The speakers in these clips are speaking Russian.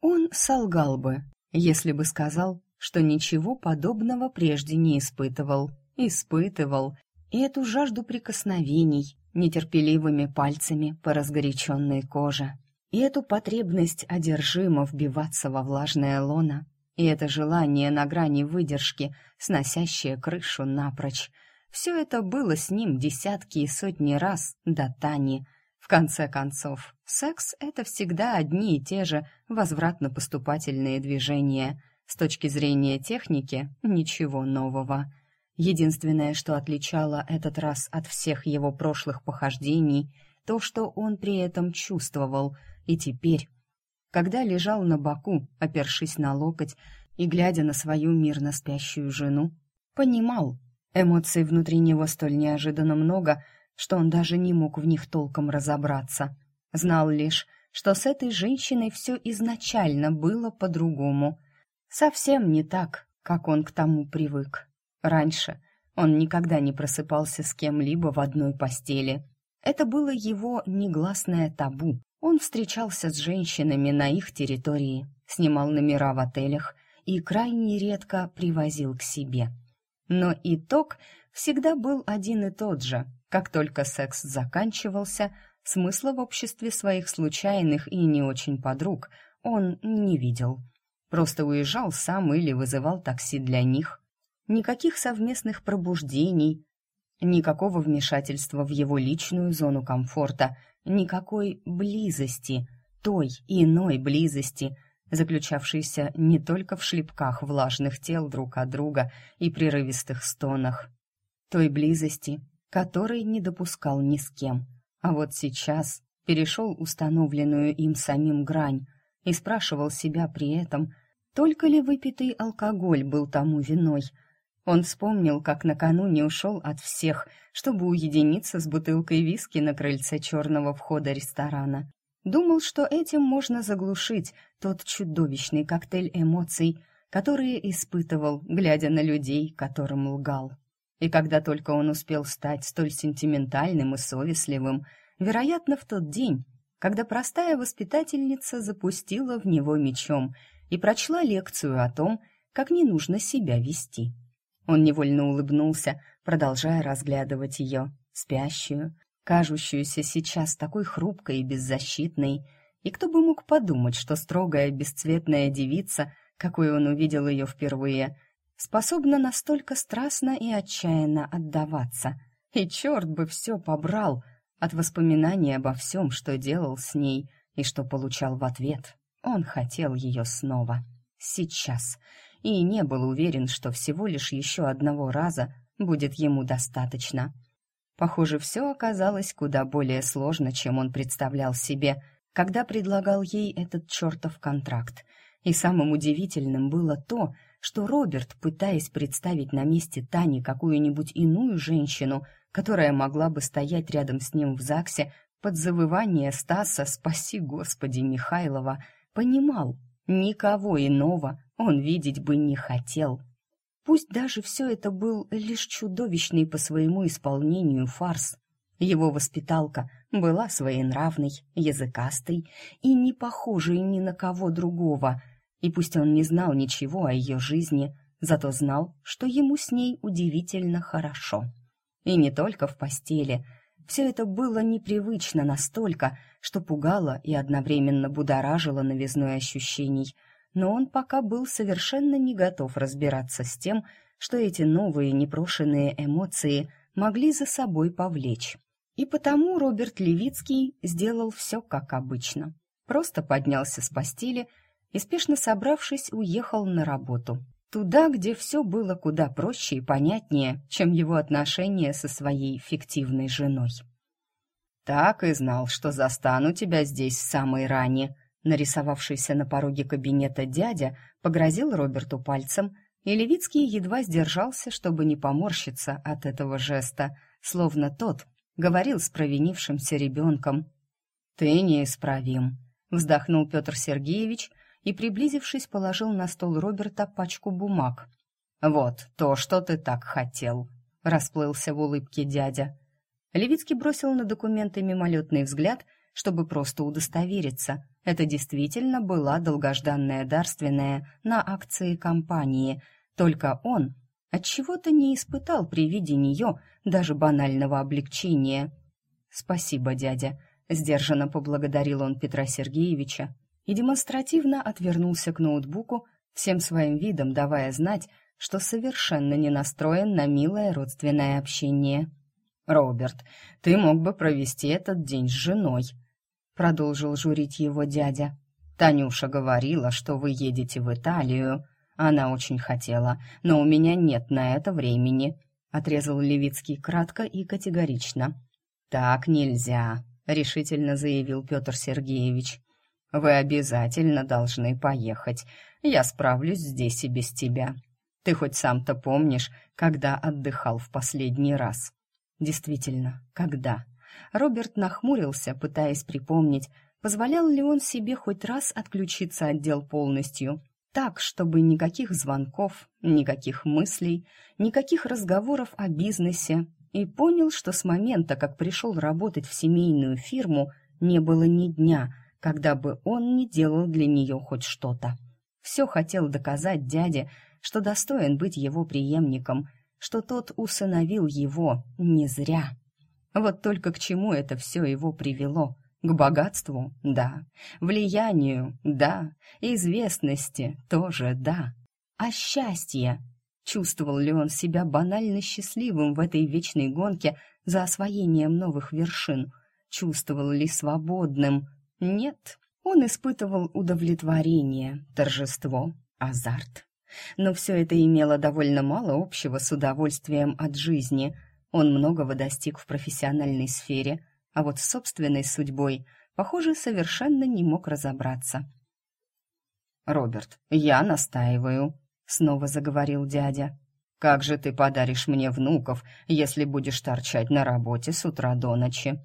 Он солгал бы, если бы сказал, что ничего подобного прежде не испытывал. Испытывал и эту жажду прикосновений нетерпеливыми пальцами по разгоряченной коже, и эту потребность одержимо вбиваться во влажное лоно, и это желание на грани выдержки, сносящее крышу напрочь. Все это было с ним десятки и сотни раз до Тани. Конце концов, секс — это всегда одни и те же возвратно-поступательные движения. С точки зрения техники — ничего нового. Единственное, что отличало этот раз от всех его прошлых похождений, то, что он при этом чувствовал, и теперь когда лежал на боку, опершись на локоть и глядя на свою мирно спящую жену, понимал, эмоций внутри него столь неожиданно много, что он даже не мог в них толком разобраться. Знал лишь, что с этой женщиной все изначально было по-другому. Совсем не так, как он к тому привык. Раньше он никогда не просыпался с кем-либо в одной постели. Это было его негласное табу. Он встречался с женщинами на их территории, снимал номера в отелях и крайне редко привозил к себе. Но итог всегда был один и тот же. Как только секс заканчивался, смысла в обществе своих случайных и не очень подруг он не видел. Просто уезжал сам или вызывал такси для них. Никаких совместных пробуждений, никакого вмешательства в его личную зону комфорта – никакой близости, той иной близости, заключавшейся не только в шлепках влажных тел друг от друга и прерывистых стонах, той близости, которой не допускал ни с кем. А вот сейчас перешел установленную им самим грань и спрашивал себя при этом, только ли выпитый алкоголь был тому виной – он вспомнил, как накануне ушел от всех, чтобы уединиться с бутылкой виски на крыльце черного входа ресторана. Думал, что этим можно заглушить тот чудовищный коктейль эмоций, которые испытывал, глядя на людей, которым лгал. И когда только он успел стать столь сентиментальным и совестливым, вероятно, в тот день, когда простая воспитательница запустила в него мечом и прочла лекцию о том, как не нужно себя вести. Он невольно улыбнулся, продолжая разглядывать ее, спящую, кажущуюся сейчас такой хрупкой и беззащитной. И кто бы мог подумать, что строгая бесцветная девица, какой он увидел ее впервые, способна настолько страстно и отчаянно отдаваться. И черт бы все побрал от воспоминаний обо всем, что делал с ней и что получал в ответ. Он хотел ее снова. Сейчас и не был уверен, что всего лишь еще одного раза будет ему достаточно. Похоже, все оказалось куда более сложно, чем он представлял себе, когда предлагал ей этот чертов контракт. И самым удивительным было то, что Роберт, пытаясь представить на месте Тани какую-нибудь иную женщину, которая могла бы стоять рядом с ним в ЗАГСе под завывание Стаса «Спаси Господи Михайлова», понимал, никого иного он видеть бы не хотел. Пусть даже все это был лишь чудовищный по своему исполнению фарс. Его воспиталка была своенравной, языкастой и не похожей ни на кого другого. И пусть он не знал ничего о ее жизни, зато знал, что ему с ней удивительно хорошо. И не только в постели. Все это было непривычно настолько, что пугало и одновременно будоражило новизной ощущений – но он пока был совершенно не готов разбираться с тем, что эти новые непрошенные эмоции могли за собой повлечь. И потому Роберт Левицкий сделал все как обычно. Просто поднялся с постели и, спешно собравшись, уехал на работу. Туда, где все было куда проще и понятнее, чем его отношения со своей фиктивной женой. «Так и знал, что застану тебя здесь с самой рани», Нарисовавшийся на пороге кабинета дядя погрозил Роберту пальцем, и Левицкий едва сдержался, чтобы не поморщиться от этого жеста, словно тот говорил с провинившимся ребенком. «Ты неисправим», — вздохнул Петр Сергеевич и, приблизившись, положил на стол Роберта пачку бумаг. «Вот то, что ты так хотел», — расплылся в улыбке дядя. Левицкий бросил на документы мимолетный взгляд, чтобы просто удостовериться — Это действительно была долгожданная дарственная на акции компании, только он отчего-то не испытал при виде нее даже банального облегчения. «Спасибо, дядя», — сдержанно поблагодарил он Петра Сергеевича и демонстративно отвернулся к ноутбуку, всем своим видом давая знать, что совершенно не настроен на милое родственное общение. «Роберт, ты мог бы провести этот день с женой», — продолжил журить его дядя. «Танюша говорила, что вы едете в Италию. Она очень хотела, но у меня нет на это времени», — отрезал Левицкий кратко и категорично. «Так нельзя», — решительно заявил Петр Сергеевич. «Вы обязательно должны поехать. Я справлюсь здесь и без тебя. Ты хоть сам-то помнишь, когда отдыхал в последний раз?» Действительно, когда? Роберт нахмурился, пытаясь припомнить, позволял ли он себе хоть раз отключиться от дел полностью, так, чтобы никаких звонков, никаких мыслей, никаких разговоров о бизнесе, и понял, что с момента, как пришел работать в семейную фирму, не было ни дня, когда бы он не делал для нее хоть что-то. Все хотел доказать дяде, что достоин быть его преемником – что тот усыновил его не зря. Вот только к чему это все его привело? К богатству? Да. Влиянию? Да. Известности? Тоже да. А счастье? Чувствовал ли он себя банально счастливым в этой вечной гонке за освоением новых вершин? Чувствовал ли свободным? Нет. Он испытывал удовлетворение, торжество, азарт. Но все это имело довольно мало общего с удовольствием от жизни. Он многого достиг в профессиональной сфере, а вот с собственной судьбой, похоже, совершенно не мог разобраться. «Роберт, я настаиваю», — снова заговорил дядя. «Как же ты подаришь мне внуков, если будешь торчать на работе с утра до ночи?»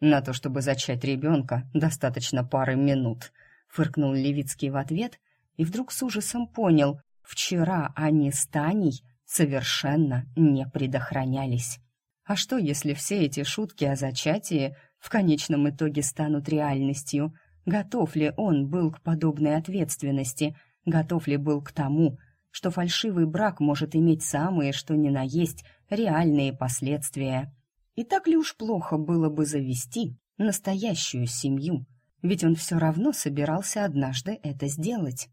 «На то, чтобы зачать ребенка, достаточно пары минут», — фыркнул Левицкий в ответ и вдруг с ужасом понял, вчера они с Таней совершенно не предохранялись. А что, если все эти шутки о зачатии в конечном итоге станут реальностью? Готов ли он был к подобной ответственности? Готов ли был к тому, что фальшивый брак может иметь самые, что ни на есть, реальные последствия? И так ли уж плохо было бы завести настоящую семью? Ведь он все равно собирался однажды это сделать.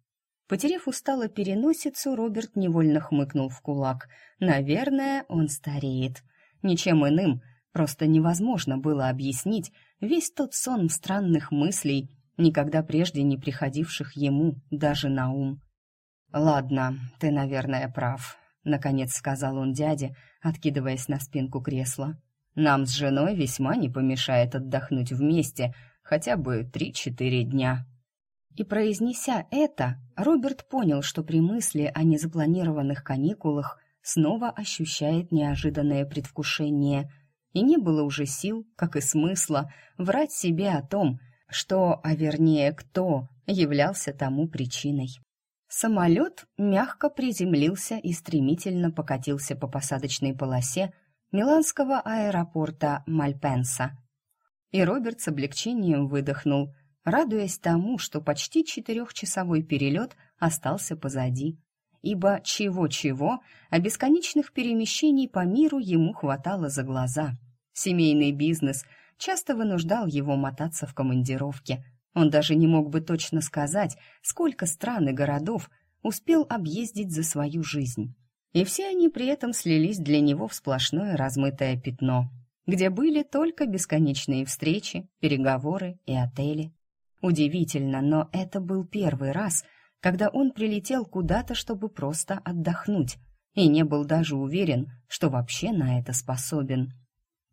Потерев устало переносицу, Роберт невольно хмыкнул в кулак. Наверное, он стареет. Ничем иным просто невозможно было объяснить весь тот сон странных мыслей, никогда прежде не приходивших ему даже на ум. «Ладно, ты, наверное, прав», — наконец сказал он дяде, откидываясь на спинку кресла. «Нам с женой весьма не помешает отдохнуть вместе хотя бы три-четыре дня». И произнеся это, Роберт понял, что при мысли о незапланированных каникулах снова ощущает неожиданное предвкушение, и не было уже сил, как и смысла, врать себе о том, что, а вернее кто, являлся тому причиной. Самолет мягко приземлился и стремительно покатился по посадочной полосе миланского аэропорта Мальпенса. И Роберт с облегчением выдохнул – радуясь тому, что почти четырехчасовой перелет остался позади. Ибо чего-чего, а бесконечных перемещений по миру ему хватало за глаза. Семейный бизнес часто вынуждал его мотаться в командировке. Он даже не мог бы точно сказать, сколько стран и городов успел объездить за свою жизнь. И все они при этом слились для него в сплошное размытое пятно, где были только бесконечные встречи, переговоры и отели. Удивительно, но это был первый раз, когда он прилетел куда-то, чтобы просто отдохнуть, и не был даже уверен, что вообще на это способен.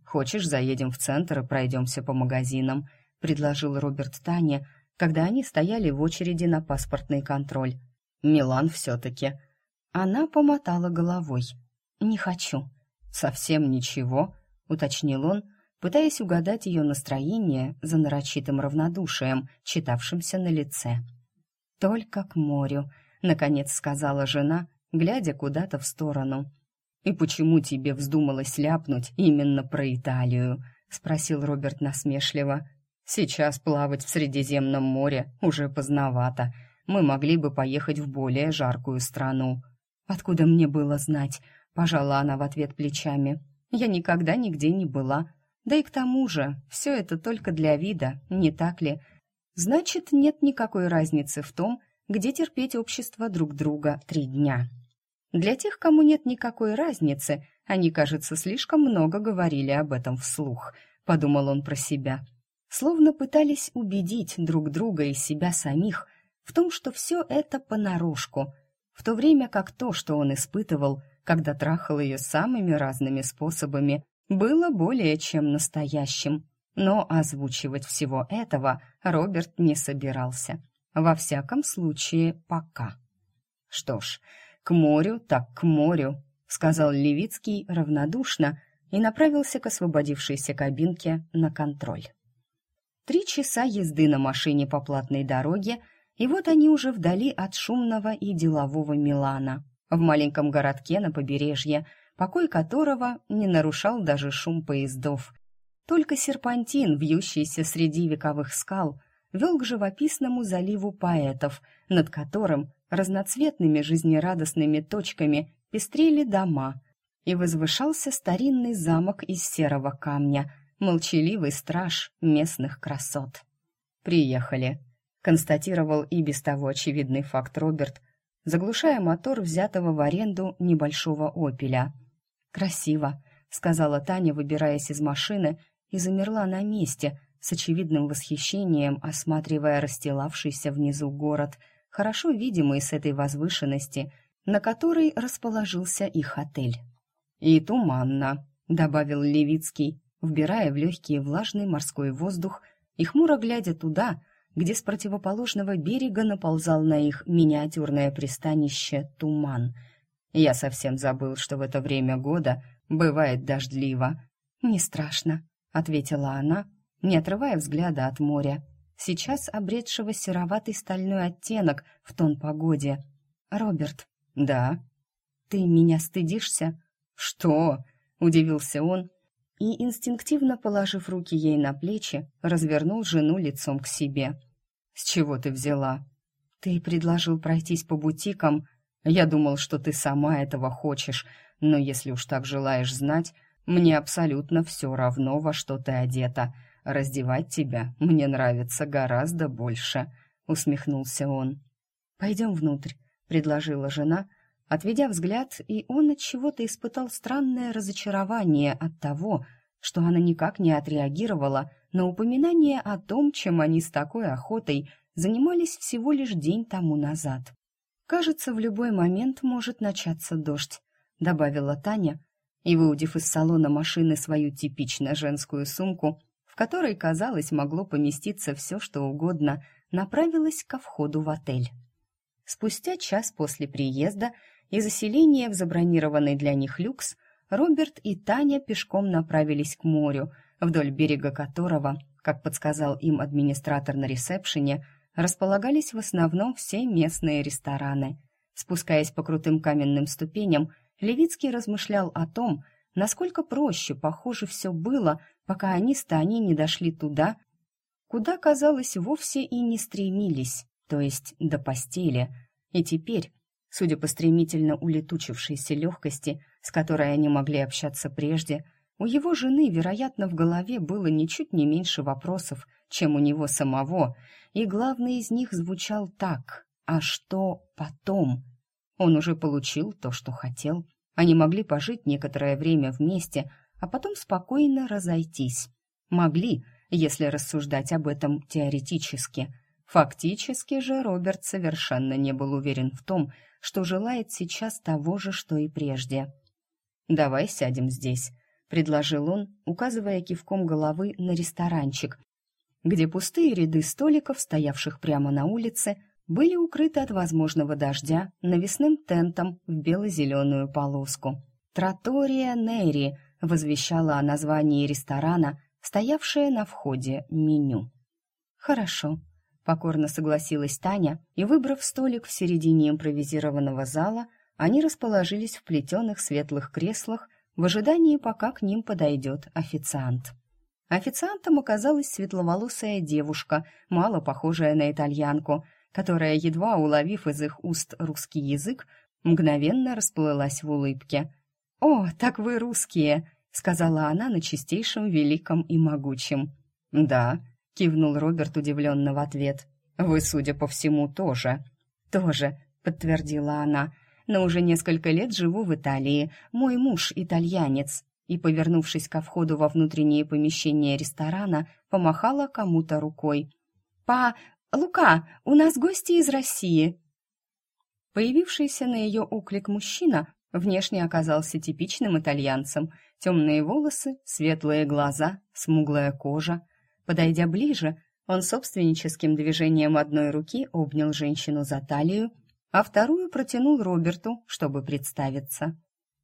«Хочешь, заедем в центр и пройдемся по магазинам?» — предложил Роберт Тане, когда они стояли в очереди на паспортный контроль. «Милан все-таки». Она помотала головой. «Не хочу». «Совсем ничего», — уточнил он, пытаясь угадать ее настроение за нарочитым равнодушием, читавшимся на лице. «Только к морю», — наконец сказала жена, глядя куда-то в сторону. «И почему тебе вздумалось ляпнуть именно про Италию?» — спросил Роберт насмешливо. Сейчас плавать в Средиземном море уже поздновато. Мы могли бы поехать в более жаркую страну. Откуда мне было знать? Пожала она в ответ плечами. Я никогда нигде не была. Да и к тому же, все это только для вида, не так ли? Значит, нет никакой разницы в том, где терпеть общество друг друга три дня. Для тех, кому нет никакой разницы, они, кажется, слишком много говорили об этом вслух, подумал он про себя словно пытались убедить друг друга и себя самих в том, что все это понарошку, в то время как то, что он испытывал, когда трахал ее самыми разными способами, было более чем настоящим. Но озвучивать всего этого Роберт не собирался. Во всяком случае, пока. «Что ж, к морю так к морю», — сказал Левицкий равнодушно и направился к освободившейся кабинке на контроль. Три часа езды на машине по платной дороге, и вот они уже вдали от шумного и делового Милана, в маленьком городке на побережье, покой которого не нарушал даже шум поездов. Только серпантин, вьющийся среди вековых скал, вел к живописному заливу поэтов, над которым разноцветными жизнерадостными точками пестрели дома, и возвышался старинный замок из серого камня — молчаливый страж местных красот. «Приехали», — констатировал и без того очевидный факт Роберт, заглушая мотор взятого в аренду небольшого «Опеля». «Красиво», — сказала Таня, выбираясь из машины, и замерла на месте, с очевидным восхищением осматривая расстилавшийся внизу город, хорошо видимый с этой возвышенности, на которой расположился их отель. «И туманно», — добавил Левицкий, вбирая в легкий влажный морской воздух и хмуро глядя туда, где с противоположного берега наползал на их миниатюрное пристанище туман. Я совсем забыл, что в это время года бывает дождливо. «Не страшно», — ответила она, не отрывая взгляда от моря, сейчас обретшего сероватый стальной оттенок в тон погоде. «Роберт». «Да». «Ты меня стыдишься?» «Что?» — удивился он, и, инстинктивно положив руки ей на плечи, развернул жену лицом к себе. «С чего ты взяла?» «Ты предложил пройтись по бутикам. Я думал, что ты сама этого хочешь, но если уж так желаешь знать, мне абсолютно все равно, во что ты одета. Раздевать тебя мне нравится гораздо больше», — усмехнулся он. «Пойдем внутрь», — предложила жена, — Отведя взгляд, и он от чего-то испытал странное разочарование от того, что она никак не отреагировала на упоминание о том, чем они с такой охотой занимались всего лишь день тому назад. «Кажется, в любой момент может начаться дождь», — добавила Таня, и, выудив из салона машины свою типично женскую сумку, в которой, казалось, могло поместиться все, что угодно, направилась ко входу в отель. Спустя час после приезда и заселения в забронированный для них люкс, Роберт и Таня пешком направились к морю, вдоль берега которого, как подсказал им администратор на ресепшене, располагались в основном все местные рестораны. Спускаясь по крутым каменным ступеням, Левицкий размышлял о том, насколько проще, похоже, все было, пока они с Таней не дошли туда, куда, казалось, вовсе и не стремились, то есть до постели. И теперь, Судя по стремительно улетучившейся легкости, с которой они могли общаться прежде, у его жены, вероятно, в голове было ничуть не меньше вопросов, чем у него самого, и главный из них звучал так «А что потом?» Он уже получил то, что хотел. Они могли пожить некоторое время вместе, а потом спокойно разойтись. Могли, если рассуждать об этом теоретически. Фактически же Роберт совершенно не был уверен в том, что желает сейчас того же, что и прежде. «Давай сядем здесь», — предложил он, указывая кивком головы на ресторанчик, где пустые ряды столиков, стоявших прямо на улице, были укрыты от возможного дождя навесным тентом в бело-зеленую полоску. «Тратория Нери», — возвещала о названии ресторана, стоявшее на входе меню. «Хорошо», Покорно согласилась Таня, и, выбрав столик в середине импровизированного зала, они расположились в плетеных светлых креслах в ожидании, пока к ним подойдет официант. Официантом оказалась светловолосая девушка, мало похожая на итальянку, которая, едва уловив из их уст русский язык, мгновенно расплылась в улыбке. «О, так вы русские!» — сказала она на чистейшем великом и могучем. «Да», — кивнул Роберт удивленно в ответ. «Вы, судя по всему, тоже». «Тоже», — подтвердила она, — «но уже несколько лет живу в Италии. Мой муж итальянец». И, повернувшись ко входу во внутренние помещения ресторана, помахала кому-то рукой. «Па... Лука, у нас гости из России!» Появившийся на ее оклик мужчина внешне оказался типичным итальянцем. Темные волосы, светлые глаза, смуглая кожа. Подойдя ближе, он собственническим движением одной руки обнял женщину за талию, а вторую протянул Роберту, чтобы представиться.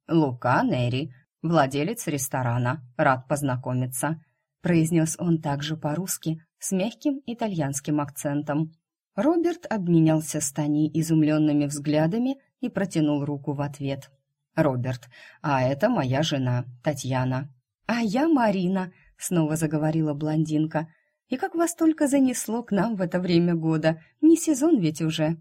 «Лука Нери, владелец ресторана, рад познакомиться», произнес он также по-русски, с мягким итальянским акцентом. Роберт обменялся с Таней изумленными взглядами и протянул руку в ответ. «Роберт, а это моя жена, Татьяна». «А я Марина», — снова заговорила блондинка. «И как вас только занесло к нам в это время года? Не сезон ведь уже».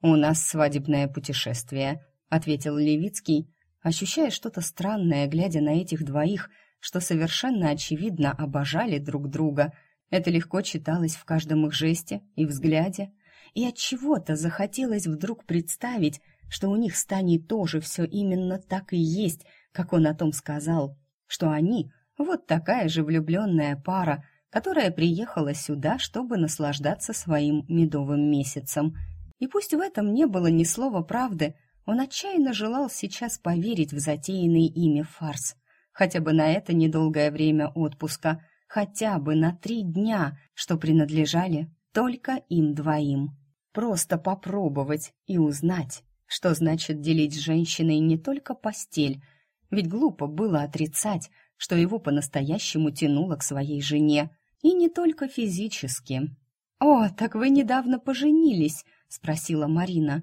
«У нас свадебное путешествие», — ответил Левицкий, ощущая что-то странное, глядя на этих двоих, что совершенно очевидно обожали друг друга — это легко читалось в каждом их жесте и взгляде, и от чего-то захотелось вдруг представить, что у них с Таней тоже все именно так и есть, как он о том сказал, что они вот такая же влюбленная пара, которая приехала сюда, чтобы наслаждаться своим медовым месяцем. И пусть в этом не было ни слова правды, он отчаянно желал сейчас поверить в затеянный ими фарс, хотя бы на это недолгое время отпуска – хотя бы на три дня, что принадлежали только им двоим. Просто попробовать и узнать, что значит делить с женщиной не только постель, ведь глупо было отрицать, что его по-настоящему тянуло к своей жене, и не только физически. «О, так вы недавно поженились?» — спросила Марина.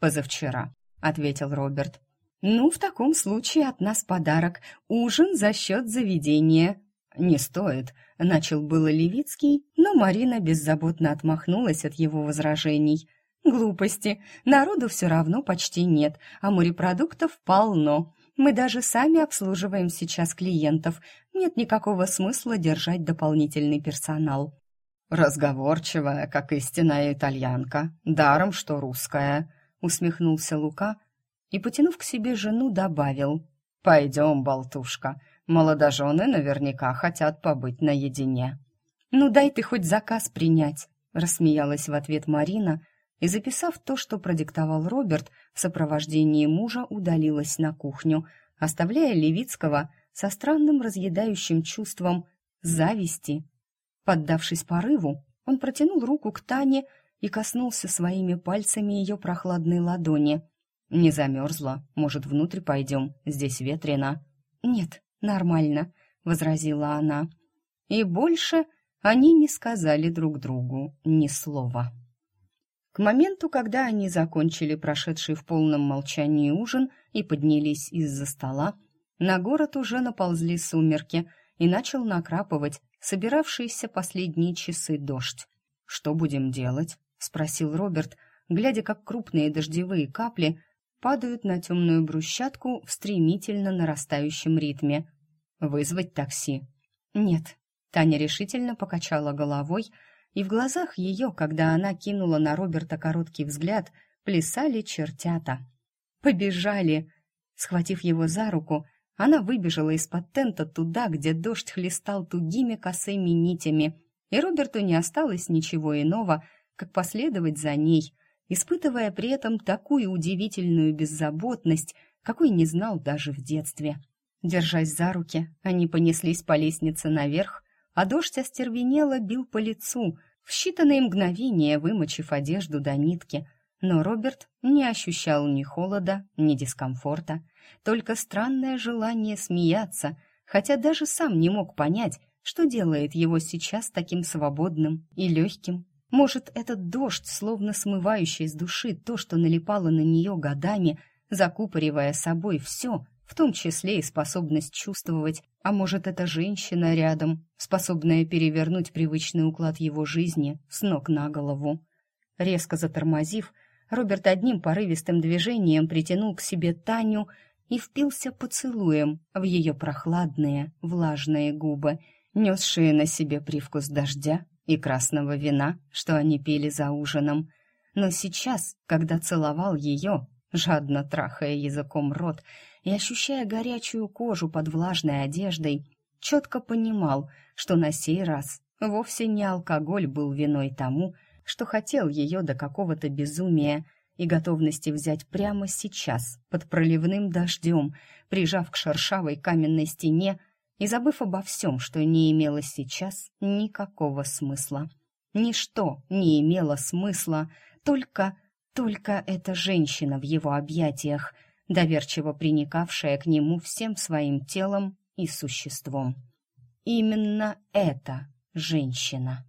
«Позавчера», — ответил Роберт. «Ну, в таком случае от нас подарок — ужин за счет заведения», «Не стоит», — начал было Левицкий, но Марина беззаботно отмахнулась от его возражений. «Глупости. Народу все равно почти нет, а морепродуктов полно. Мы даже сами обслуживаем сейчас клиентов. Нет никакого смысла держать дополнительный персонал». «Разговорчивая, как истинная итальянка, даром что русская», — усмехнулся Лука и, потянув к себе жену, добавил. «Пойдем, болтушка, Молодожены наверняка хотят побыть наедине. «Ну дай ты хоть заказ принять», — рассмеялась в ответ Марина и, записав то, что продиктовал Роберт, в сопровождении мужа удалилась на кухню, оставляя Левицкого со странным разъедающим чувством зависти. Поддавшись порыву, он протянул руку к Тане и коснулся своими пальцами ее прохладной ладони. «Не замерзла? Может, внутрь пойдем? Здесь ветрено». «Нет», «Нормально», — возразила она. И больше они не сказали друг другу ни слова. К моменту, когда они закончили прошедший в полном молчании ужин и поднялись из-за стола, на город уже наползли сумерки и начал накрапывать собиравшиеся последние часы дождь. «Что будем делать?» — спросил Роберт, глядя, как крупные дождевые капли падают на темную брусчатку в стремительно нарастающем ритме. Вызвать такси? Нет. Таня решительно покачала головой, и в глазах ее, когда она кинула на Роберта короткий взгляд, плясали чертята. Побежали. Схватив его за руку, она выбежала из-под тента туда, где дождь хлестал тугими косыми нитями, и Роберту не осталось ничего иного, как последовать за ней, испытывая при этом такую удивительную беззаботность, какой не знал даже в детстве. Держась за руки, они понеслись по лестнице наверх, а дождь остервенело бил по лицу, в считанные мгновения вымочив одежду до нитки. Но Роберт не ощущал ни холода, ни дискомфорта, только странное желание смеяться, хотя даже сам не мог понять, что делает его сейчас таким свободным и легким. Может, этот дождь, словно смывающий с души то, что налипало на нее годами, закупоривая собой все — в том числе и способность чувствовать, а может, это женщина рядом, способная перевернуть привычный уклад его жизни с ног на голову. Резко затормозив, Роберт одним порывистым движением притянул к себе Таню и впился поцелуем в ее прохладные, влажные губы, несшие на себе привкус дождя и красного вина, что они пили за ужином. Но сейчас, когда целовал ее, жадно трахая языком рот и ощущая горячую кожу под влажной одеждой, четко понимал, что на сей раз вовсе не алкоголь был виной тому, что хотел ее до какого-то безумия и готовности взять прямо сейчас, под проливным дождем, прижав к шершавой каменной стене и забыв обо всем, что не имело сейчас никакого смысла. Ничто не имело смысла, только, только эта женщина в его объятиях, доверчиво приникавшая к нему всем своим телом и существом. Именно эта женщина.